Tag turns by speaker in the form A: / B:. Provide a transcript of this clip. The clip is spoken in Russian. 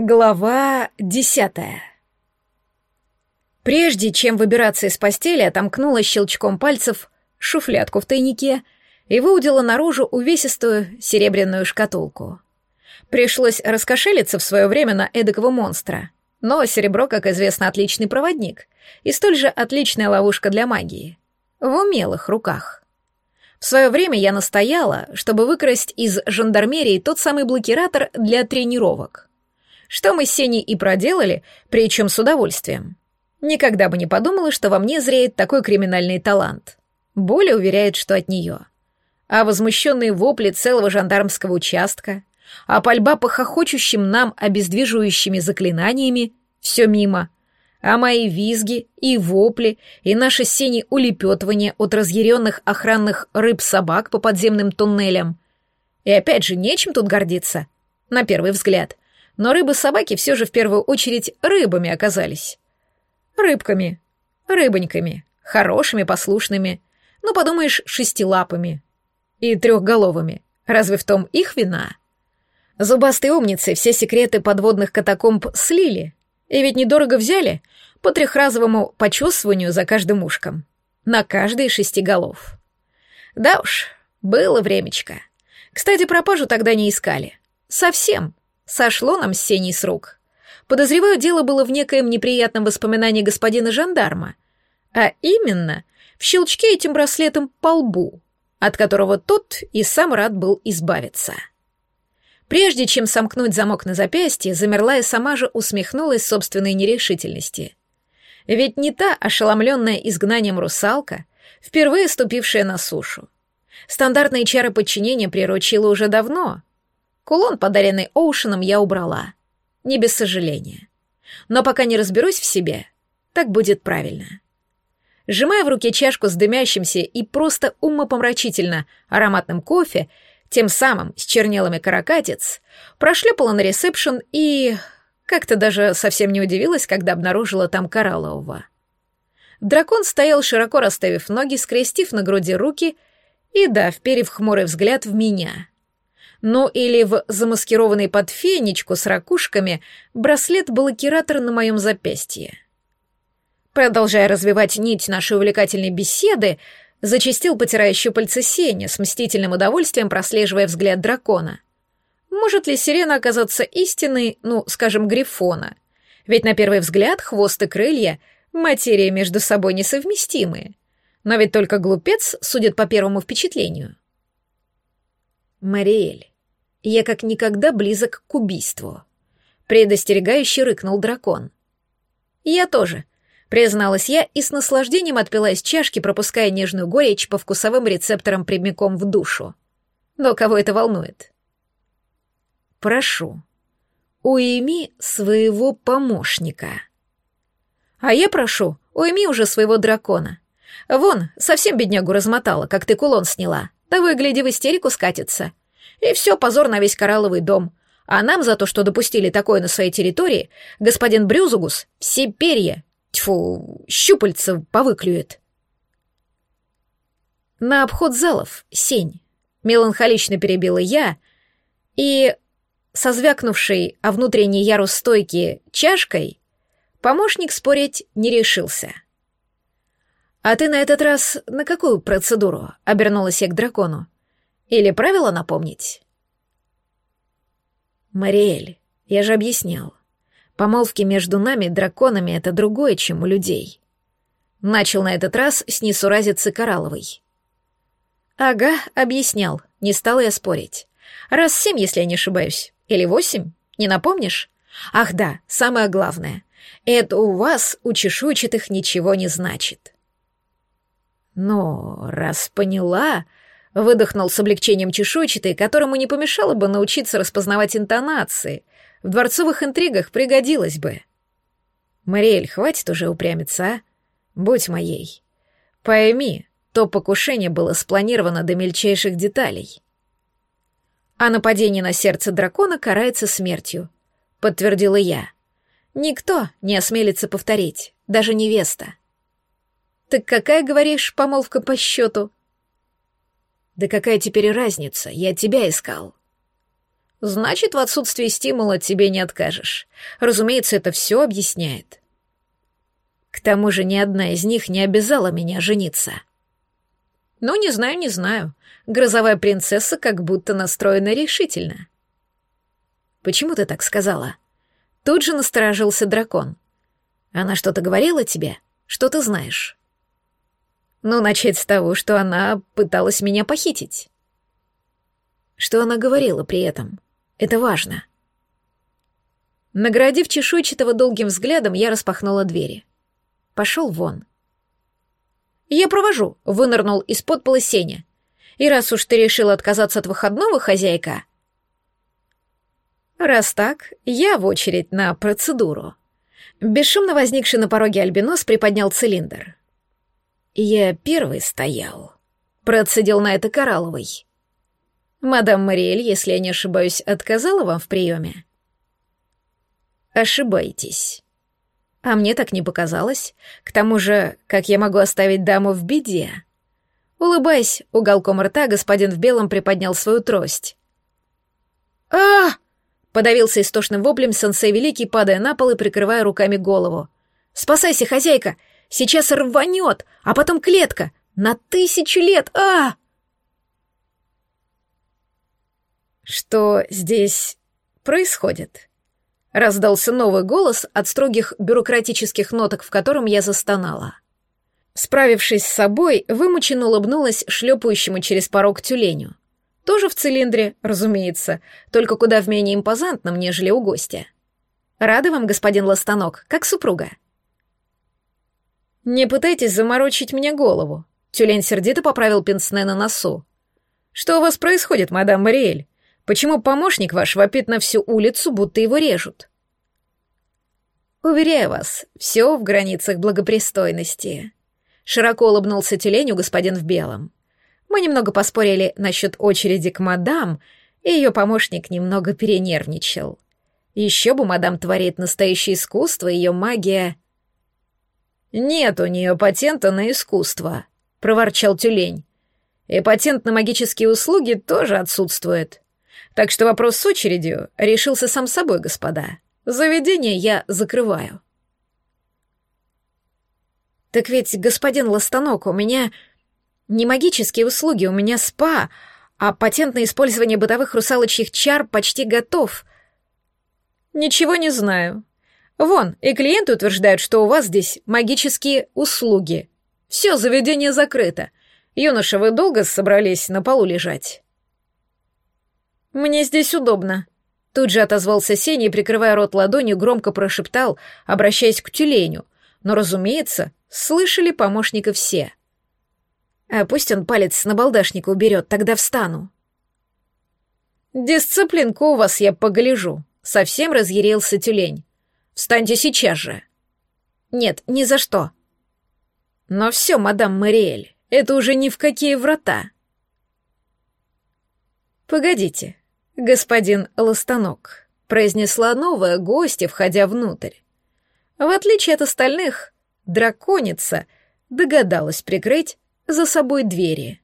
A: Глава десятая. Прежде чем выбираться из постели, отомкнула щелчком пальцев шуфлятку в тайнике и выудила наружу увесистую серебряную шкатулку. Пришлось раскошелиться в свое время на эдакого монстра, но серебро, как известно, отличный проводник и столь же отличная ловушка для магии. В умелых руках. В свое время я настояла, чтобы выкрасть из жандармерии тот самый блокиратор для тренировок — что мы с Сеней и проделали, причем с удовольствием. Никогда бы не подумала, что во мне зреет такой криминальный талант. Боля уверяет, что от нее. А возмущенные вопли целого жандармского участка, а пальба по хохочущим нам обездвиживающими заклинаниями — все мимо. А мои визги и вопли, и наше с Сеней улепетывание от разъяренных охранных рыб-собак по подземным туннелям. И опять же, нечем тут гордиться, на первый взгляд — но рыбы-собаки все же в первую очередь рыбами оказались. Рыбками, рыбоньками, хорошими, послушными, ну, подумаешь, шестилапыми и трехголовыми. Разве в том их вина? Зубастые умницы все секреты подводных катакомб слили, и ведь недорого взяли по трехразовому почувствованию за каждым ушком, на каждый шести голов. Да уж, было времечко. Кстати, пропажу тогда не искали. Совсем. Сошло нам с Сеней с рук. Подозреваю, дело было в некоем неприятном воспоминании господина жандарма, а именно в щелчке этим браслетом по лбу, от которого тот и сам рад был избавиться. Прежде чем сомкнуть замок на запястье, замерла и сама же усмехнулась собственной нерешительности. Ведь не та ошеломленная изгнанием русалка, впервые ступившая на сушу. Стандартные чары подчинения приручила уже давно, Кулон, подаренный Оушеном, я убрала. Не без сожаления. Но пока не разберусь в себе, так будет правильно. Сжимая в руке чашку с дымящимся и просто умопомрачительно ароматным кофе, тем самым с чернелами каракатиц, прошлепала на ресепшн и... Как-то даже совсем не удивилась, когда обнаружила там кораллового. Дракон стоял, широко расставив ноги, скрестив на груди руки и, да, вперев хмурый взгляд в меня ну или в замаскированный под фенечку с ракушками браслет-блокиратор на моем запястье. Продолжая развивать нить нашей увлекательной беседы, зачастил, потирая щупальца Сеня, с мстительным удовольствием прослеживая взгляд дракона. Может ли сирена оказаться истинной, ну, скажем, грифона? Ведь на первый взгляд хвост и крылья — материя между собой несовместимые. Но ведь только глупец судит по первому впечатлению. Мариэль, я как никогда близок к убийству. Предостерегающе рыкнул дракон. Я тоже, призналась я и с наслаждением отпила из чашки, пропуская нежную горечь по вкусовым рецепторам прямиком в душу. Но кого это волнует? Прошу, уйми своего помощника. А я прошу, уйми уже своего дракона. Вон, совсем беднягу размотала, как ты кулон сняла. Того и гляди, в истерику скатится. И все, позор на весь коралловый дом. А нам за то, что допустили такое на своей территории, господин Брюзугус все перья, тьфу, щупальца повыклюет. На обход залов, сень, меланхолично перебила я, и, со звякнувшей о внутренний ярус стойки чашкой, помощник спорить не решился — «А ты на этот раз на какую процедуру?» — обернулась я к дракону. «Или правила напомнить?» «Мариэль, я же объяснял. Помолвки между нами, драконами, — это другое, чем у людей». Начал на этот раз с несуразицы Коралловой. «Ага, объяснял, не стала я спорить. Раз семь, если я не ошибаюсь. Или восемь, не напомнишь? Ах да, самое главное. Это у вас, у чешуйчатых, ничего не значит». «Но раз поняла...» — выдохнул с облегчением чешуйчатый, которому не помешало бы научиться распознавать интонации. В дворцовых интригах пригодилось бы. «Мариэль, хватит уже упрямиться, а? Будь моей. Пойми, то покушение было спланировано до мельчайших деталей. А нападение на сердце дракона карается смертью», — подтвердила я. «Никто не осмелится повторить, даже невеста». «Так какая, говоришь, помолвка по счету?» «Да какая теперь разница? Я тебя искал». Значит, в отсутствии стимула тебе не откажешь. Разумеется, это все объясняет. К тому же ни одна из них не обязала меня жениться. Ну, не знаю, не знаю. Грозовая принцесса как будто настроена решительно. Почему ты так сказала? Тут же насторожился дракон. Она что-то говорила тебе? Что ты знаешь? Ну, начать с того, что она пыталась меня похитить. Что она говорила при этом? Это важно. Наградив чешуйчатого долгим взглядом, я распахнула двери. Пошел вон. «Я провожу», — вынырнул из-под пола Сеня. «И раз уж ты решила отказаться от выходного, хозяйка...» «Раз так, я в очередь на процедуру». Бесшумно возникший на пороге альбинос приподнял цилиндр. «Я первый стоял», — процедил на это Коралловый. Мадам Мариэль, если я не ошибаюсь, отказала вам в приеме? Ошибаетесь. А мне так не показалось. К тому же, как я могу оставить даму в беде? Улыбаясь, уголком рта господин в белом приподнял свою трость. а Подавился истошным воплем сенсей Великий, падая на пол и прикрывая руками голову. «Спасайся, хозяйка! Сейчас рванет, а потом клетка! На тысячу лет! а «Что здесь происходит?» Раздался новый голос от строгих бюрократических ноток, в котором я застонала. Справившись с собой, вымученно улыбнулась шлепающему через порог тюленю. Тоже в цилиндре, разумеется, только куда в менее импозантном, нежели у гостя. Рада вам, господин Ластанок, как супруга. Не пытайтесь заморочить мне голову. Тюлень сердито поправил пенсне на носу. Что у вас происходит, мадам Мариэль? Почему помощник ваш вопит на всю улицу, будто его режут? Уверяю вас, все в границах благопристойности. Широко улыбнулся тюленю господин в белом. Мы немного поспорили насчет очереди к мадам, и ее помощник немного перенервничал. Еще бы мадам творит настоящее искусство, ее магия... «Нет у нее патента на искусство», — проворчал тюлень. «И патент на магические услуги тоже отсутствует». Так что вопрос с очередью решился сам собой, господа. Заведение я закрываю. Так ведь, господин Ластанок, у меня не магические услуги, у меня спа, а патент на использование бытовых русалочьих чар почти готов. Ничего не знаю. Вон, и клиенты утверждают, что у вас здесь магические услуги. Все, заведение закрыто. Юноша, вы долго собрались на полу лежать? «Мне здесь удобно». Тут же отозвался Сеня и, прикрывая рот ладонью, громко прошептал, обращаясь к тюленю. Но, разумеется, слышали помощника все. «А пусть он палец с набалдашника уберет, тогда встану». «Дисциплинку у вас я погляжу», — совсем разъярился тюлень. «Встаньте сейчас же». «Нет, ни за что». «Но все, мадам Мариэль, это уже ни в какие врата». «Погодите, господин Ластанок», — произнесла новая гостья, входя внутрь. В отличие от остальных, драконица догадалась прикрыть за собой двери.